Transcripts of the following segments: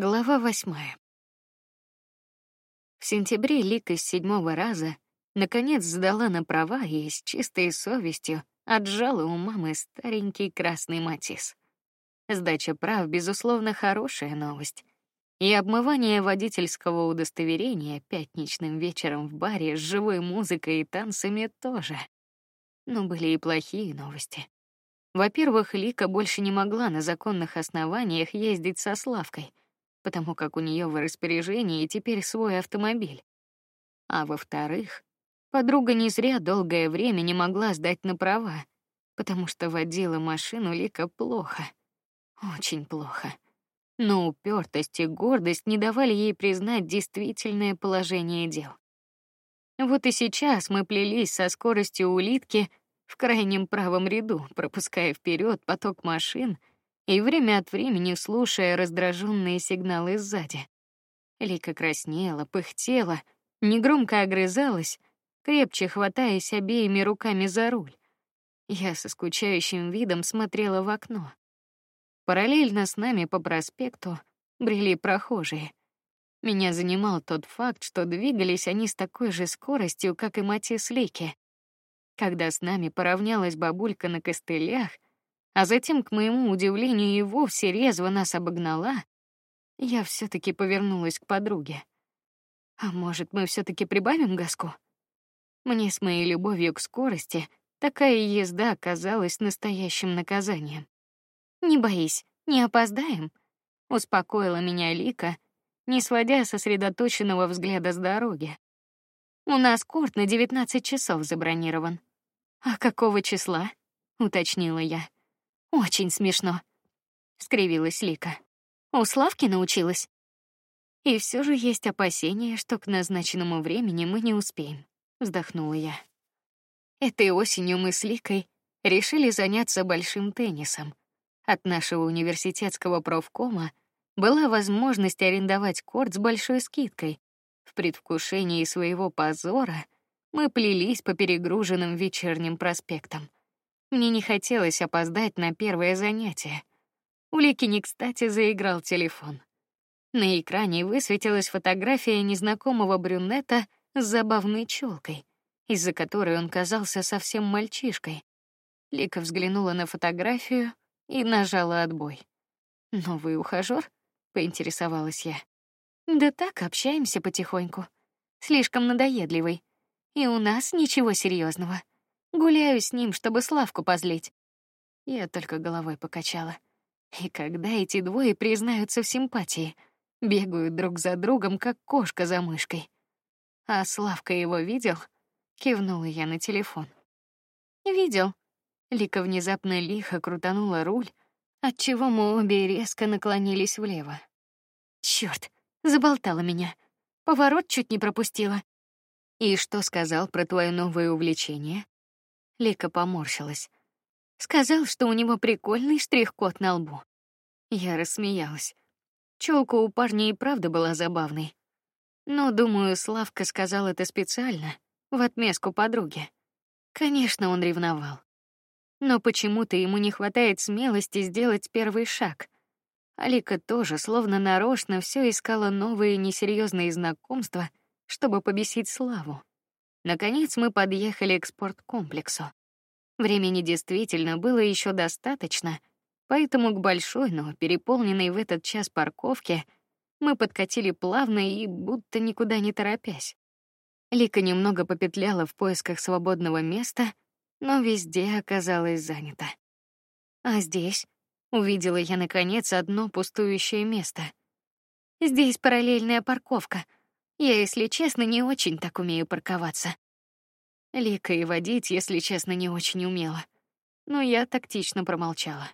Глава восьмая. В сентябре Лика с седьмого раза наконец сдала на права и с чистой совестью отжала у мамы старенький красный матис. Сдача прав безусловно хорошая новость. И обмывание водительского удостоверения пятничным вечером в баре с живой музыкой и танцами тоже. Но были и плохие новости. Во-первых, Лика больше не могла на законных основаниях ездить со Славкой потому как у нее в распоряжении теперь свой автомобиль. А во-вторых, подруга не зря долгое время не могла сдать на права, потому что водила машину Лика плохо, очень плохо. Но упертость и гордость не давали ей признать действительное положение дел. Вот и сейчас мы плелись со скоростью улитки в крайнем правом ряду, пропуская вперед поток машин, и время от времени слушая раздраженные сигналы сзади. Лика краснела, пыхтела, негромко огрызалась, крепче хватаясь обеими руками за руль. Я со скучающим видом смотрела в окно. Параллельно с нами по проспекту брели прохожие. Меня занимал тот факт, что двигались они с такой же скоростью, как и Матис Лики. Когда с нами поравнялась бабулька на костылях, а затем, к моему удивлению, и вовсе резво нас обогнала, я все-таки повернулась к подруге. А может, мы все-таки прибавим газку? Мне с моей любовью к скорости такая езда оказалась настоящим наказанием. Не боись, не опоздаем, успокоила меня Лика, не сводя сосредоточенного взгляда с дороги. У нас корт на девятнадцать часов забронирован. А какого числа? уточнила я. Очень смешно, скривилась Лика. У Славки научилась. И все же есть опасения, что к назначенному времени мы не успеем, вздохнула я. Этой осенью мы с Ликой решили заняться большим теннисом. От нашего университетского профкома была возможность арендовать корт с большой скидкой. В предвкушении своего позора мы плелись по перегруженным вечерним проспектам. Мне не хотелось опоздать на первое занятие. У Лики не кстати заиграл телефон. На экране высветилась фотография незнакомого брюнета с забавной челкой, из-за которой он казался совсем мальчишкой. Лика взглянула на фотографию и нажала отбой. Новый ухажер? поинтересовалась я. Да так, общаемся потихоньку. Слишком надоедливый. И у нас ничего серьезного. Гуляю с ним, чтобы Славку позлить. Я только головой покачала. И когда эти двое признаются в симпатии, бегают друг за другом, как кошка за мышкой. А Славка его видел? Кивнула я на телефон. Видел. Лика внезапно лихо крутанула руль, от чего мы обе резко наклонились влево. Черт, заболтала меня. Поворот чуть не пропустила. И что сказал про твое новое увлечение? Лика поморщилась. Сказал, что у него прикольный штрих-код на лбу. Я рассмеялась. Челка у парня и правда была забавной. Но, думаю, Славка сказал это специально, в отместку подруге. Конечно, он ревновал. Но почему-то ему не хватает смелости сделать первый шаг. Алика тоже, словно нарочно, все искала новые несерьезные знакомства, чтобы побесить Славу. Наконец мы подъехали к спорткомплексу. Времени действительно было еще достаточно, поэтому к большой, но переполненной в этот час парковке мы подкатили плавно и будто никуда не торопясь. Лика немного попетляла в поисках свободного места, но везде оказалось занято. А здесь увидела я наконец одно пустующее место. Здесь параллельная парковка. Я, если честно, не очень так умею парковаться. Лика и водить, если честно, не очень умела. Но я тактично промолчала.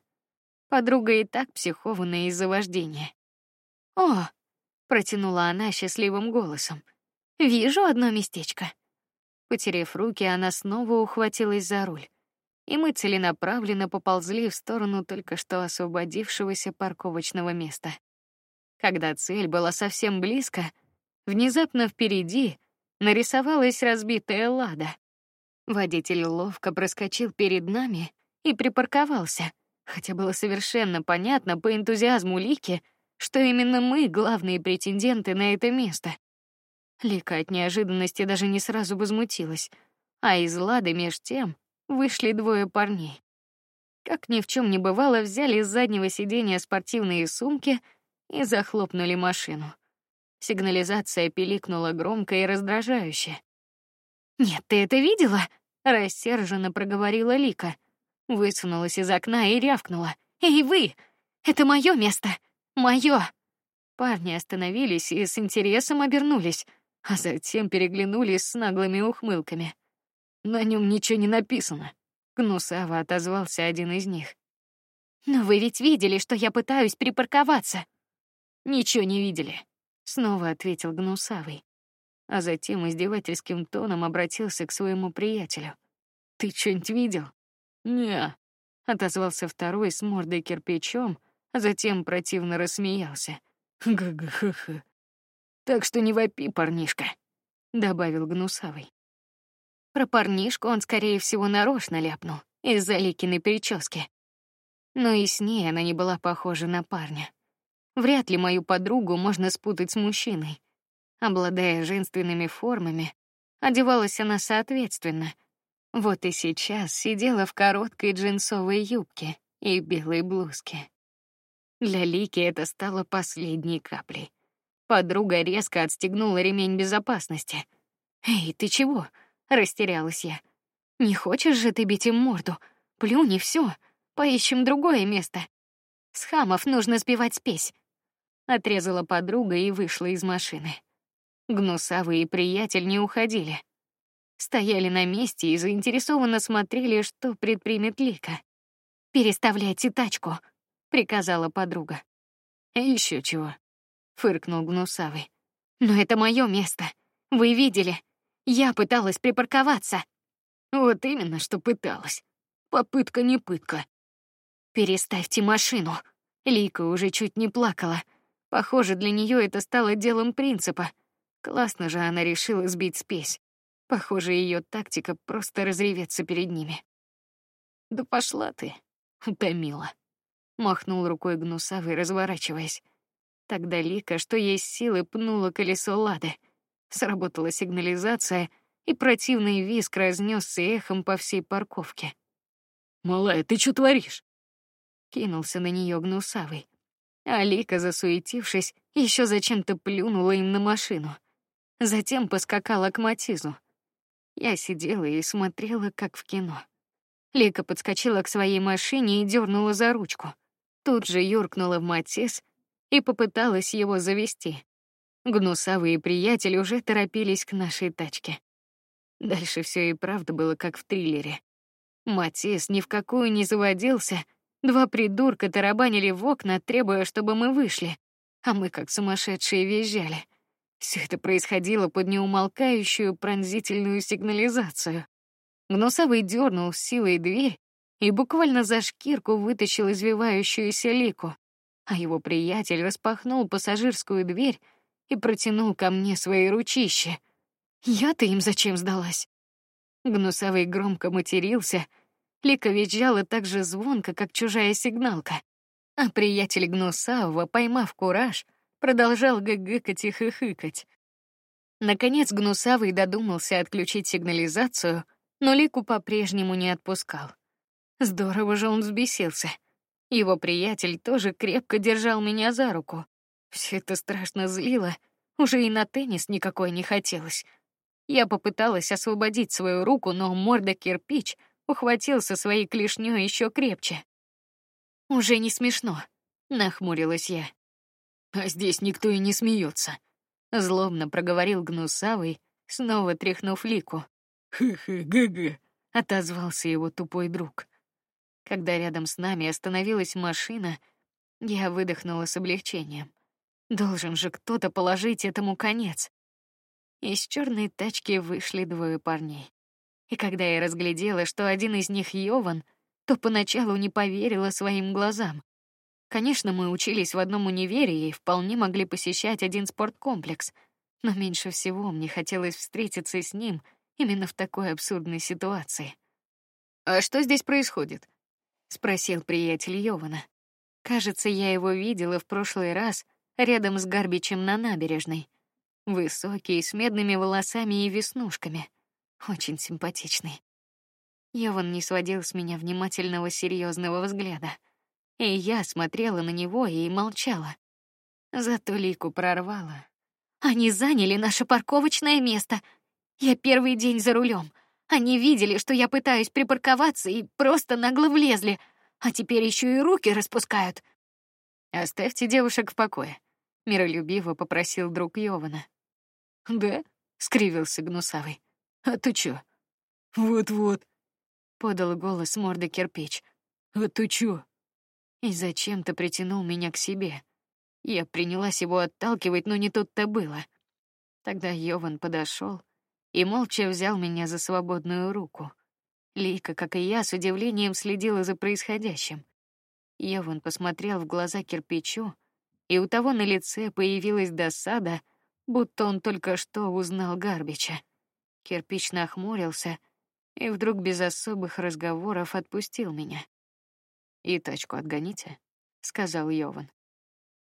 Подруга и так психованная из-за вождения. О, протянула она счастливым голосом. Вижу одно местечко. Потерев руки, она снова ухватилась за руль, и мы целенаправленно поползли в сторону только что освободившегося парковочного места. Когда цель была совсем близко, внезапно впереди нарисовалась разбитая лада. Водитель ловко проскочил перед нами и припарковался, хотя было совершенно понятно по энтузиазму Лики, что именно мы главные претенденты на это место. Лика от неожиданности даже не сразу возмутилась, а из Лады меж тем вышли двое парней. Как ни в чем не бывало, взяли из заднего сиденья спортивные сумки и захлопнули машину. Сигнализация пиликнула громко и раздражающе. Нет, ты это видела? рассерженно проговорила Лика, высунулась из окна и рявкнула: "Эй вы, это мое место, мое!" Парни остановились и с интересом обернулись, а затем переглянулись с наглыми ухмылками. На нем ничего не написано. Гнусаво отозвался один из них. Но вы ведь видели, что я пытаюсь припарковаться. Ничего не видели. Снова ответил Гнусавый, а затем издевательским тоном обратился к своему приятелю. Ты что-нибудь видел? Не. Отозвался второй с мордой кирпичом, а затем противно рассмеялся. Га-га-ха-ха. Так что не вопи, парнишка, добавил Гнусавый. Про парнишку он, скорее всего, нарочно ляпнул из-за Ликиной прически. Но и с ней она не была похожа на парня. Вряд ли мою подругу можно спутать с мужчиной. Обладая женственными формами, одевалась она соответственно. Вот и сейчас сидела в короткой джинсовой юбке и белой блузке. Для Лики это стало последней каплей. Подруга резко отстегнула ремень безопасности. "Эй, ты чего?" растерялась я. "Не хочешь же ты бить им морду? Плюнь и все. Поищем другое место. С хамов нужно сбивать спесь отрезала подруга и вышла из машины. Гнусавый и приятель не уходили. Стояли на месте и заинтересованно смотрели, что предпримет Лика. Переставляйте тачку, приказала подруга. Еще чего? фыркнул Гнусавый. Но это мое место. Вы видели? Я пыталась припарковаться. Вот именно, что пыталась. Попытка не пытка. Переставьте машину. Лика уже чуть не плакала. Похоже, для нее это стало делом принципа. Классно же она решила сбить спесь. Похоже, ее тактика просто разреветься перед ними. Да пошла ты, утомила. Махнул рукой гнусавый, разворачиваясь. Тогда Лика, что есть силы, пнула колесо Лады. Сработала сигнализация, и противный визг разнесся эхом по всей парковке. Малая, ты что творишь? Кинулся на нее гнусавый. Алика, засуетившись, еще зачем-то плюнула им на машину. Затем поскакала к Матизу. Я сидела и смотрела, как в кино. Лика подскочила к своей машине и дернула за ручку. Тут же юркнула в Матиз и попыталась его завести. Гнусавые приятели уже торопились к нашей тачке. Дальше все и правда было как в триллере. Матис ни в какую не заводился, Два придурка тарабанили в окна, требуя, чтобы мы вышли, а мы как сумасшедшие визжали. Все это происходило под неумолкающую пронзительную сигнализацию. Гнусавый дернул силой дверь и буквально за шкирку вытащил извивающуюся лику, а его приятель распахнул пассажирскую дверь и протянул ко мне свои ручища. Я-то им зачем сдалась? Гнусавый громко матерился, Лика визжала так же звонко, как чужая сигналка. А приятель Гнусавого, поймав кураж, продолжал гыгыкать и хыхыкать. Наконец Гнусавый додумался отключить сигнализацию, но Лику по-прежнему не отпускал. Здорово же он взбесился. Его приятель тоже крепко держал меня за руку. Все это страшно злило, уже и на теннис никакой не хотелось. Я попыталась освободить свою руку, но морда кирпич — ухватился своей клешней еще крепче. Уже не смешно, нахмурилась я. А здесь никто и не смеется. Злобно проговорил гнусавый, снова тряхнув лику. Хы-хы, отозвался его тупой друг. Когда рядом с нами остановилась машина, я выдохнула с облегчением. Должен же кто-то положить этому конец. Из черной тачки вышли двое парней. И когда я разглядела, что один из них Йован, то поначалу не поверила своим глазам. Конечно, мы учились в одном универе и вполне могли посещать один спорткомплекс, но меньше всего мне хотелось встретиться с ним именно в такой абсурдной ситуации. А что здесь происходит? спросил приятель Йована. Кажется, я его видела в прошлый раз рядом с Гарбичем на набережной. Высокий, с медными волосами и веснушками, очень симпатичный. Йован не сводил с меня внимательного, серьезного взгляда, и я смотрела на него и молчала. Зато Лику прорвало. Они заняли наше парковочное место. Я первый день за рулем. Они видели, что я пытаюсь припарковаться и просто нагло влезли, а теперь еще и руки распускают. Оставьте девушек в покое, миролюбиво попросил друг Йована. Да, скривился гнусавый. А ты чё? Вот-вот, подал голос морды кирпич. А ты чё? И зачем-то притянул меня к себе. Я принялась его отталкивать, но не тут-то было. Тогда Йован подошел и молча взял меня за свободную руку. Лика, как и я, с удивлением следила за происходящим. Йован посмотрел в глаза кирпичу, и у того на лице появилась досада, будто он только что узнал Гарбича. Кирпич нахмурился и вдруг без особых разговоров отпустил меня. И тачку отгоните, сказал Йован.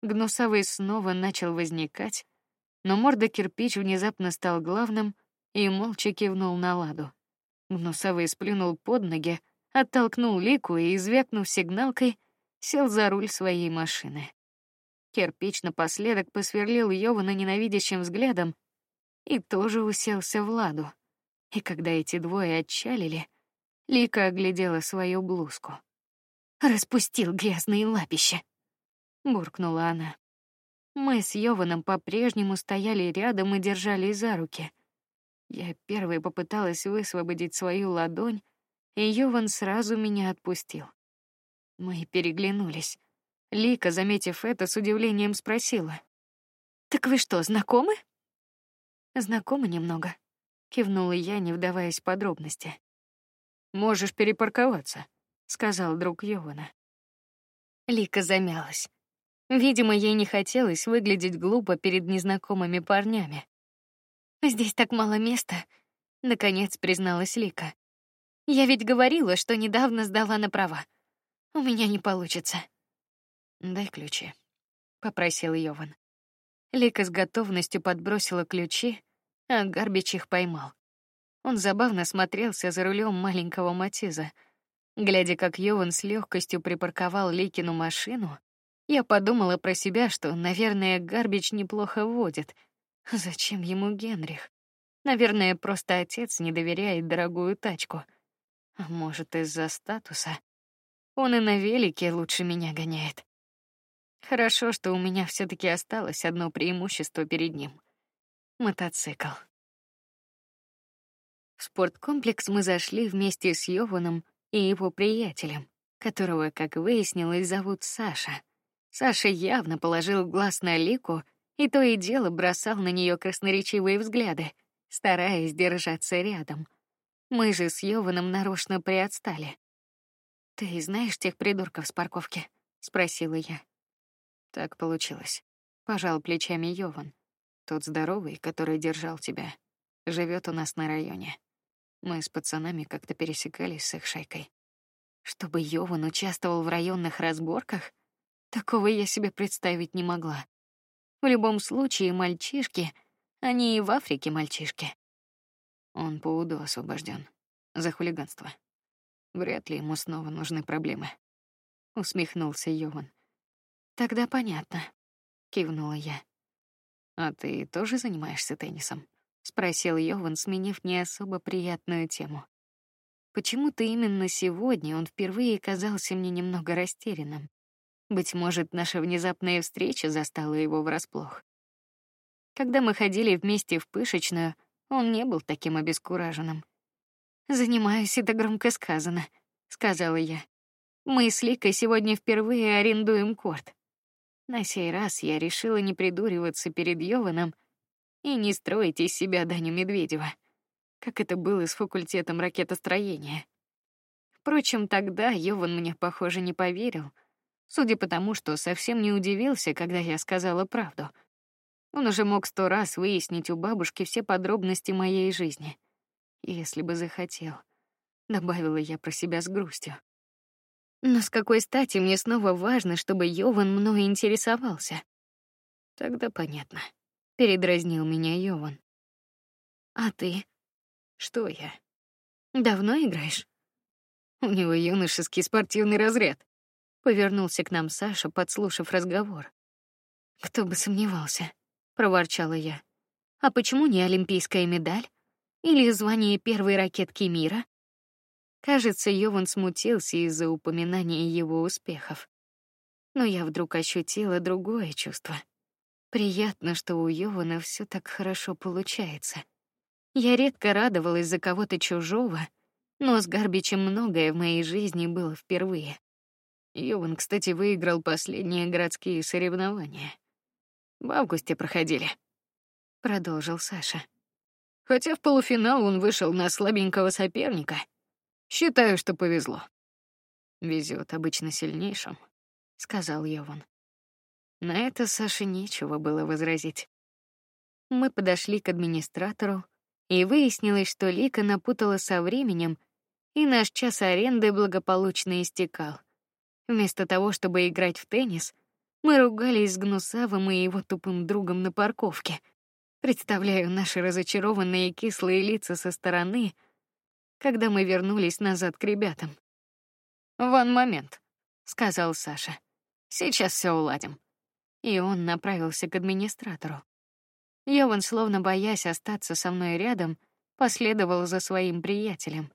Гнусавый снова начал возникать, но морда кирпич внезапно стал главным и молча кивнул на ладу. Гнусавый сплюнул под ноги, оттолкнул Лику и, извякнув сигналкой, сел за руль своей машины. Кирпич напоследок посверлил Йована ненавидящим взглядом и тоже уселся в ладу. И когда эти двое отчалили, Лика оглядела свою блузку. Распустил грязные лапища, буркнула она. Мы с Йованом по-прежнему стояли рядом и держались за руки. Я первой попыталась высвободить свою ладонь, и Йован сразу меня отпустил. Мы переглянулись. Лика, заметив это, с удивлением спросила: "Так вы что, знакомы?" "Знакомы немного", кивнула я, не вдаваясь в подробности. "Можешь перепарковаться", сказал друг Йована. Лика замялась. Видимо, ей не хотелось выглядеть глупо перед незнакомыми парнями. Здесь так мало места, наконец призналась Лика. Я ведь говорила, что недавно сдала на права. У меня не получится. Дай ключи, попросил Йован. Лика с готовностью подбросила ключи, а Гарбич их поймал. Он забавно смотрелся за рулем маленького Матиза. Глядя, как Йован с легкостью припарковал Ликину машину, я подумала про себя, что, наверное, Гарбич неплохо водит — Зачем ему Генрих? Наверное, просто отец не доверяет дорогую тачку. А может, из-за статуса. Он и на велике лучше меня гоняет. Хорошо, что у меня все таки осталось одно преимущество перед ним мотоцикл. В спорткомплекс мы зашли вместе с Йованом и его приятелем, которого, как выяснилось, зовут Саша. Саша явно положил глаз на Лику и то и дело бросал на нее красноречивые взгляды, стараясь держаться рядом. Мы же с Йованом нарочно приотстали. Ты знаешь тех придурков с парковки? спросила я. Так получилось. Пожал плечами Йован. Тот здоровый, который держал тебя, живет у нас на районе. Мы с пацанами как-то пересекались с их шайкой. Чтобы Йован участвовал в районных разборках, такого я себе представить не могла. В любом случае, мальчишки, они и в Африке мальчишки. Он по УДО освобожден за хулиганство. Вряд ли ему снова нужны проблемы. Усмехнулся Йован. Тогда понятно, кивнула я. А ты тоже занимаешься теннисом? спросил Йован, сменив не особо приятную тему. Почему-то именно сегодня он впервые казался мне немного растерянным. Быть может, наша внезапная встреча застала его врасплох. Когда мы ходили вместе в пышечную, он не был таким обескураженным. Занимаюсь это громко сказано, сказала я. Мы с Ликой сегодня впервые арендуем корт. На сей раз я решила не придуриваться перед Йованом и не строить из себя Даню Медведева, как это было с факультетом ракетостроения. Впрочем, тогда Йован мне, похоже, не поверил судя по тому, что совсем не удивился, когда я сказала правду. Он уже мог сто раз выяснить у бабушки все подробности моей жизни, если бы захотел. Добавила я про себя с грустью. Но с какой стати мне снова важно, чтобы Йован мной интересовался? Тогда понятно. Передразнил меня Йован. А ты? Что я? Давно играешь? У него юношеский спортивный разряд. Повернулся к нам Саша, подслушав разговор. Кто бы сомневался, проворчала я. А почему не олимпийская медаль или звание первой ракетки мира? Кажется, Йован смутился из-за упоминания его успехов. Но я вдруг ощутила другое чувство. Приятно, что у Йована все так хорошо получается. Я редко радовалась за кого-то чужого, но с Гарбичем многое в моей жизни было впервые. Йован, кстати, выиграл последние городские соревнования. В августе проходили. Продолжил Саша. Хотя в полуфинал он вышел на слабенького соперника. Считаю, что повезло. Везет обычно сильнейшим, сказал Йован. На это Саше нечего было возразить. Мы подошли к администратору, и выяснилось, что Лика напутала со временем, и наш час аренды благополучно истекал. Вместо того, чтобы играть в теннис, мы ругались с Гнусавым и его тупым другом на парковке. Представляю наши разочарованные кислые лица со стороны, когда мы вернулись назад к ребятам. "Вон момент", сказал Саша. "Сейчас все уладим". И он направился к администратору. Йован, словно боясь остаться со мной рядом, последовал за своим приятелем.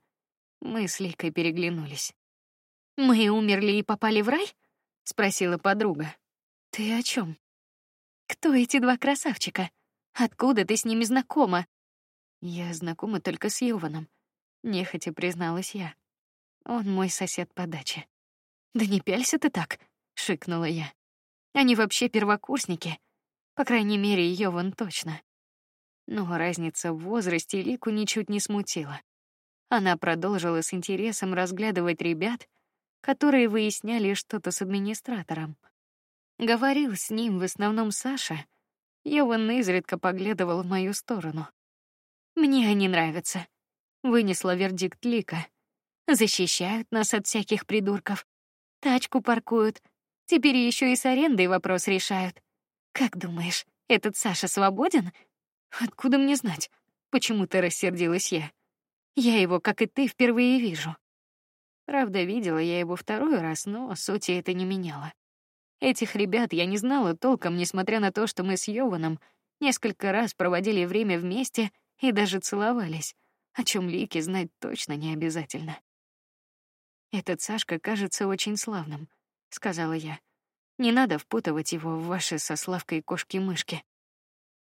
Мы с Ликой переглянулись. Мы умерли и попали в рай? спросила подруга. Ты о чем? Кто эти два красавчика? Откуда ты с ними знакома? Я знакома только с Йованом, нехотя призналась я. Он мой сосед по даче. Да не пялься ты так, шикнула я. Они вообще первокурсники. По крайней мере, Йован точно. Но разница в возрасте Лику ничуть не смутила. Она продолжила с интересом разглядывать ребят, которые выясняли что-то с администратором. Говорил с ним в основном Саша. Йован изредка поглядывал в мою сторону. Мне они нравятся, вынесла вердикт Лика. Защищают нас от всяких придурков. Тачку паркуют. Теперь еще и с арендой вопрос решают. Как думаешь, этот Саша свободен? Откуда мне знать? Почему-то рассердилась я. Я его, как и ты, впервые вижу. Правда, видела я его второй раз, но сути это не меняло. Этих ребят я не знала толком, несмотря на то, что мы с Йованом несколько раз проводили время вместе и даже целовались, о чем Лике знать точно не обязательно. Этот Сашка кажется очень славным, сказала я. Не надо впутывать его в ваши со Славкой кошки-мышки.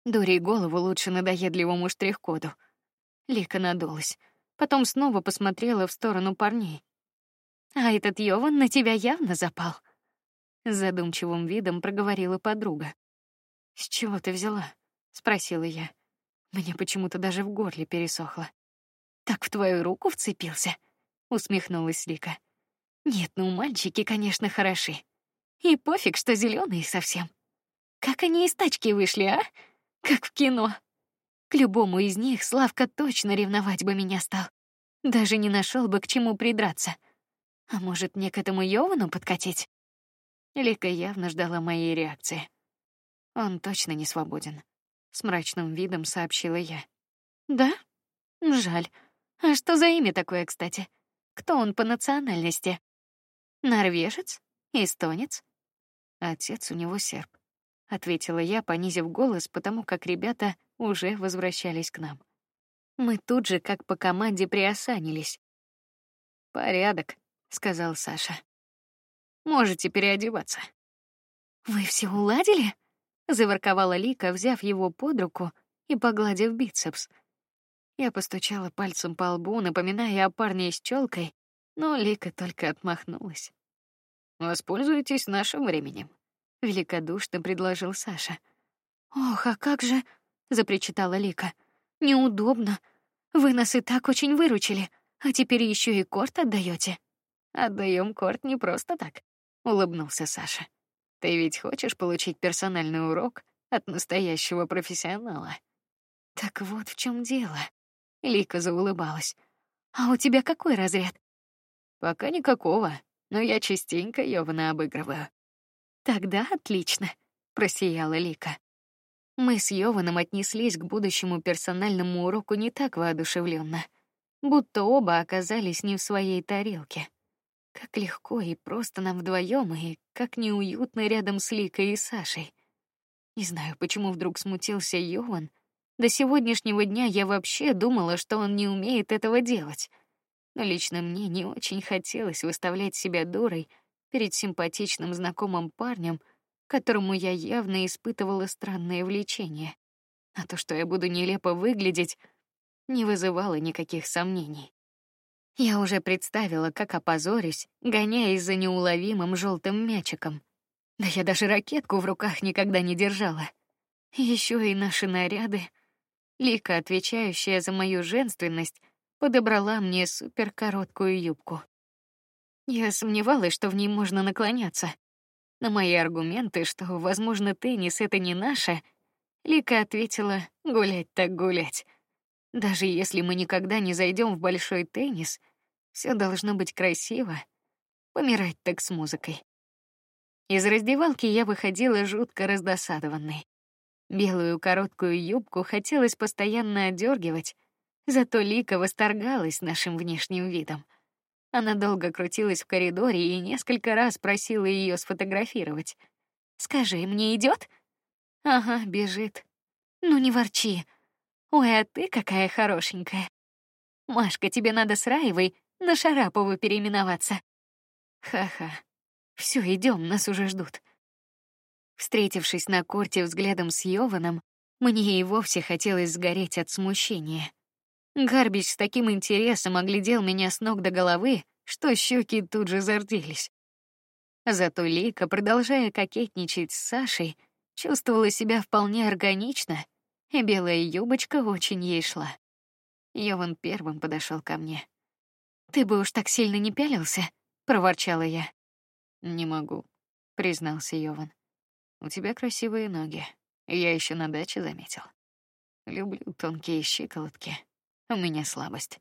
Дури голову лучше надоедливому штрих-коду. Лика надулась, потом снова посмотрела в сторону парней. А этот Йован на тебя явно запал. С задумчивым видом проговорила подруга. С чего ты взяла? спросила я. Мне почему-то даже в горле пересохло. Так в твою руку вцепился? усмехнулась Лика. Нет, ну мальчики, конечно, хороши. И пофиг, что зеленые совсем. Как они из тачки вышли, а? Как в кино. К любому из них Славка точно ревновать бы меня стал. Даже не нашел бы к чему придраться. А может, мне к этому Йовану подкатить? Лика явно ждала моей реакции. Он точно не свободен, с мрачным видом сообщила я. Да? Жаль. А что за имя такое, кстати? Кто он по национальности? Норвежец? Эстонец? Отец у него серб, ответила я, понизив голос, потому как ребята уже возвращались к нам. Мы тут же, как по команде, приосанились. Порядок, сказал Саша. Можете переодеваться. Вы все уладили? заворковала Лика, взяв его под руку и погладив бицепс. Я постучала пальцем по лбу, напоминая о парне с челкой, но Лика только отмахнулась. Воспользуйтесь нашим временем, великодушно предложил Саша. Ох, а как же, запричитала Лика. Неудобно. Вы нас и так очень выручили, а теперь еще и корт отдаете. Отдаем корт не просто так, улыбнулся Саша. Ты ведь хочешь получить персональный урок от настоящего профессионала? Так вот в чем дело. Лика заулыбалась. А у тебя какой разряд? Пока никакого, но я частенько Йована обыгрываю. Тогда отлично, просияла Лика. Мы с Йованом отнеслись к будущему персональному уроку не так воодушевленно, будто оба оказались не в своей тарелке. Как легко и просто нам вдвоем, и как неуютно рядом с Ликой и Сашей. Не знаю, почему вдруг смутился Йован. До сегодняшнего дня я вообще думала, что он не умеет этого делать. Но лично мне не очень хотелось выставлять себя дурой перед симпатичным знакомым парнем, которому я явно испытывала странное влечение. А то, что я буду нелепо выглядеть, не вызывало никаких сомнений. Я уже представила, как опозорюсь, гоняясь за неуловимым желтым мячиком. Да я даже ракетку в руках никогда не держала. Еще и наши наряды. Лика, отвечающая за мою женственность, подобрала мне супер короткую юбку. Я сомневалась, что в ней можно наклоняться. На мои аргументы, что, возможно, теннис это не наше, Лика ответила: "Гулять так гулять. Даже если мы никогда не зайдем в большой теннис, все должно быть красиво. Помирать так с музыкой". Из раздевалки я выходила жутко раздосадованной. Белую короткую юбку хотелось постоянно одергивать, зато Лика восторгалась нашим внешним видом. Она долго крутилась в коридоре и несколько раз просила ее сфотографировать. Скажи, мне идет? Ага, бежит. Ну не ворчи. Ой, а ты какая хорошенькая. Машка, тебе надо с Раевой на Шарапову переименоваться. Ха-ха. Все, идем, нас уже ждут. Встретившись на корте взглядом с Йованом, мне и вовсе хотелось сгореть от смущения. Гарбич с таким интересом оглядел меня с ног до головы, что щеки тут же зарделись. Зато Лика, продолжая кокетничать с Сашей, чувствовала себя вполне органично, и белая юбочка очень ей шла. Йован первым подошел ко мне. Ты бы уж так сильно не пялился, проворчала я. Не могу, признался Йован. У тебя красивые ноги. Я еще на даче заметил. Люблю тонкие щиколотки. У меня слабость.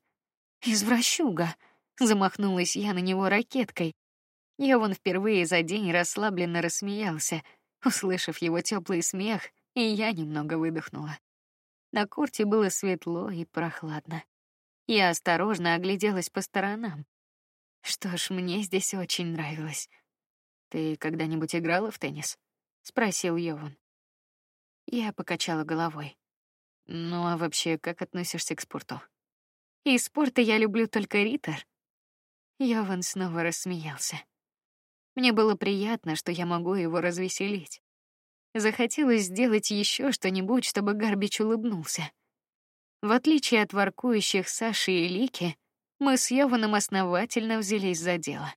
Извращуга. Замахнулась я на него ракеткой. Я вон впервые за день расслабленно рассмеялся, услышав его теплый смех, и я немного выдохнула. На корте было светло и прохладно. Я осторожно огляделась по сторонам. Что ж, мне здесь очень нравилось. Ты когда-нибудь играла в теннис? Спросил Йован. Я покачала головой. Ну а вообще, как относишься к спорту? Из спорта я люблю только ритор. Йован снова рассмеялся. Мне было приятно, что я могу его развеселить. Захотелось сделать еще что-нибудь, чтобы Гарбич улыбнулся. В отличие от воркующих Саши и Лики, мы с Йованом основательно взялись за дело.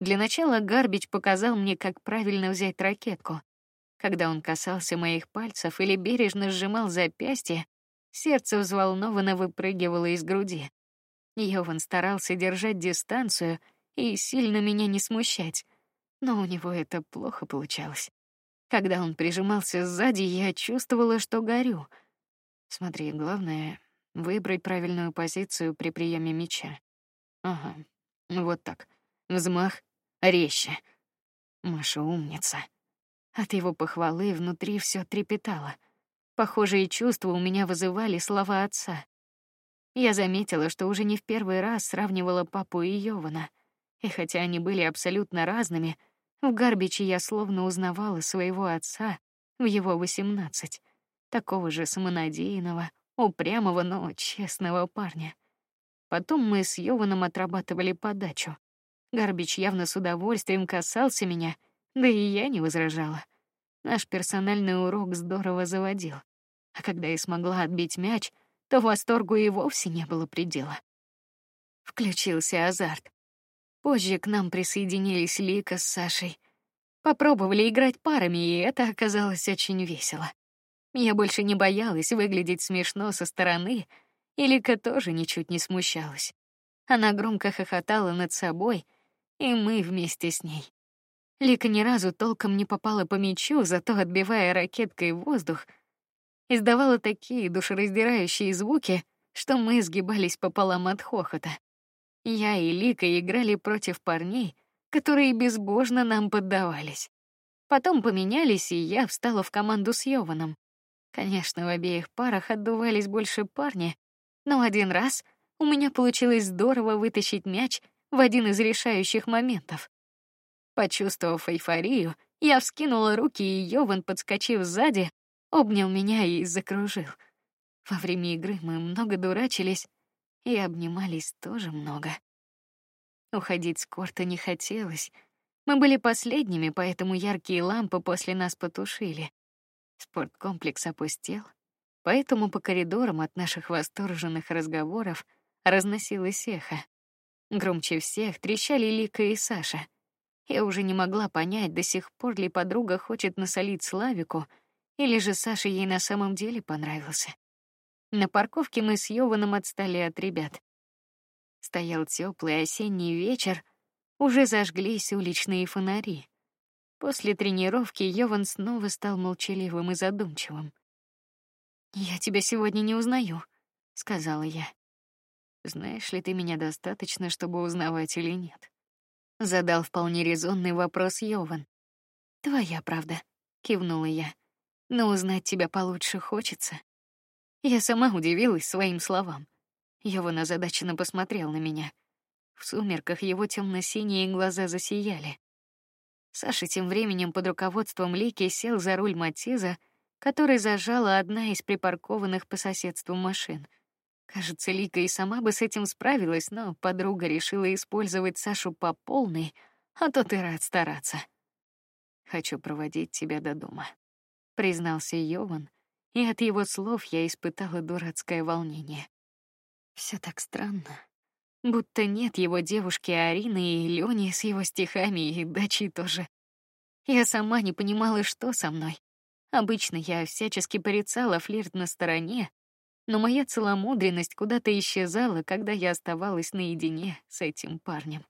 Для начала Гарбич показал мне, как правильно взять ракетку, когда он касался моих пальцев или бережно сжимал запястье, сердце взволнованно выпрыгивало из груди. Йован старался держать дистанцию и сильно меня не смущать, но у него это плохо получалось. Когда он прижимался сзади, я чувствовала, что горю. Смотри, главное выбрать правильную позицию при приеме мяча. Ага, вот так. Взмах резче. Маша умница. От его похвалы внутри все трепетало. Похожие чувства у меня вызывали слова отца. Я заметила, что уже не в первый раз сравнивала папу и Йована, и хотя они были абсолютно разными, в Гарбиче я словно узнавала своего отца в его восемнадцать, такого же самонадеянного, упрямого, но честного парня. Потом мы с Йованом отрабатывали подачу. Гарбич явно с удовольствием касался меня, да и я не возражала. Наш персональный урок здорово заводил. А когда я смогла отбить мяч, то восторгу и вовсе не было предела. Включился азарт. Позже к нам присоединились Лика с Сашей. Попробовали играть парами, и это оказалось очень весело. Я больше не боялась выглядеть смешно со стороны, и Лика тоже ничуть не смущалась. Она громко хохотала над собой, и мы вместе с ней. Лика ни разу толком не попала по мячу, зато отбивая ракеткой воздух, издавала такие душераздирающие звуки, что мы сгибались пополам от хохота. Я и Лика играли против парней, которые безбожно нам поддавались. Потом поменялись, и я встала в команду с Йованом. Конечно, в обеих парах отдувались больше парни, но один раз у меня получилось здорово вытащить мяч в один из решающих моментов. Почувствовав эйфорию, я вскинула руки, и Йован, подскочив сзади, обнял меня и закружил. Во время игры мы много дурачились и обнимались тоже много. Уходить с корта не хотелось. Мы были последними, поэтому яркие лампы после нас потушили. Спорткомплекс опустел, поэтому по коридорам от наших восторженных разговоров разносилось эхо. Громче всех трещали Лика и Саша. Я уже не могла понять, до сих пор ли подруга хочет насолить Славику, или же Саша ей на самом деле понравился. На парковке мы с Йованом отстали от ребят. Стоял теплый осенний вечер, уже зажглись уличные фонари. После тренировки Йован снова стал молчаливым и задумчивым. Я тебя сегодня не узнаю, сказала я. Знаешь ли ты меня достаточно, чтобы узнавать или нет? Задал вполне резонный вопрос Йован. Твоя правда, кивнула я. Но узнать тебя получше хочется. Я сама удивилась своим словам. Йован озадаченно посмотрел на меня. В сумерках его темно-синие глаза засияли. Саша тем временем под руководством Лики сел за руль Матиза, который зажала одна из припаркованных по соседству машин. Кажется, Лика и сама бы с этим справилась, но подруга решила использовать Сашу по полной, а тот и рад стараться. Хочу проводить тебя до дома, признался Йован, и от его слов я испытала дурацкое волнение. Все так странно, будто нет его девушки Арины и Лёни с его стихами и дачей тоже. Я сама не понимала, что со мной. Обычно я всячески порицала флирт на стороне, но моя целомудренность куда-то исчезала, когда я оставалась наедине с этим парнем.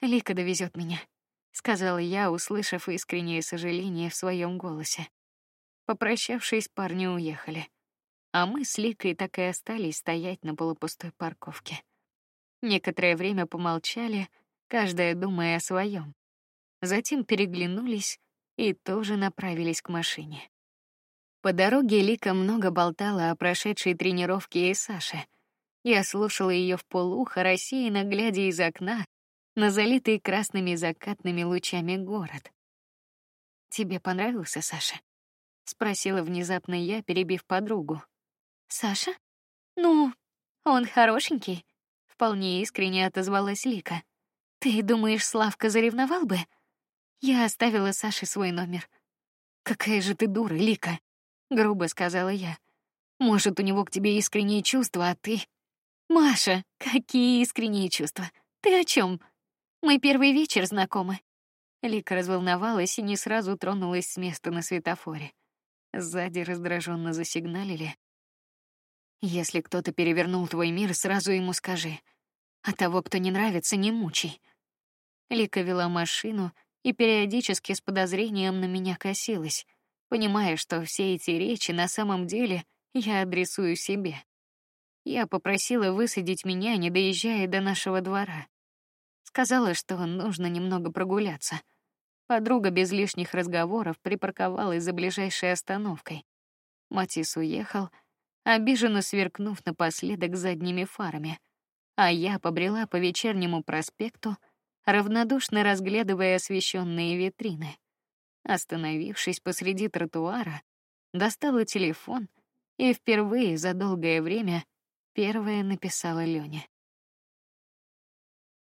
Лика довезет меня, сказала я, услышав искреннее сожаление в своем голосе. Попрощавшись, парни уехали, а мы с Ликой так и остались стоять на полупустой парковке. Некоторое время помолчали, каждая думая о своем. Затем переглянулись и тоже направились к машине. По дороге Лика много болтала о прошедшей тренировке и Саше. Я слушала ее в полухо, рассеянно глядя из окна на залитый красными закатными лучами город. Тебе понравился Саша? спросила внезапно я, перебив подругу. Саша? Ну, он хорошенький, вполне искренне отозвалась Лика. Ты думаешь, Славка заревновал бы? Я оставила Саше свой номер. Какая же ты дура, Лика, грубо сказала я. Может, у него к тебе искренние чувства, а ты? Маша, какие искренние чувства? Ты о чем? Мы первый вечер знакомы. Лика разволновалась и не сразу тронулась с места на светофоре. Сзади раздраженно засигналили. Если кто-то перевернул твой мир, сразу ему скажи. А того, кто не нравится, не мучай. Лика вела машину и периодически с подозрением на меня косилась понимая, что все эти речи на самом деле я адресую себе. Я попросила высадить меня, не доезжая до нашего двора. Сказала, что нужно немного прогуляться. Подруга без лишних разговоров припарковалась за ближайшей остановкой. Матис уехал, обиженно сверкнув напоследок задними фарами, а я побрела по вечернему проспекту, равнодушно разглядывая освещенные витрины. Остановившись посреди тротуара, достала телефон и впервые за долгое время первая написала Лёне.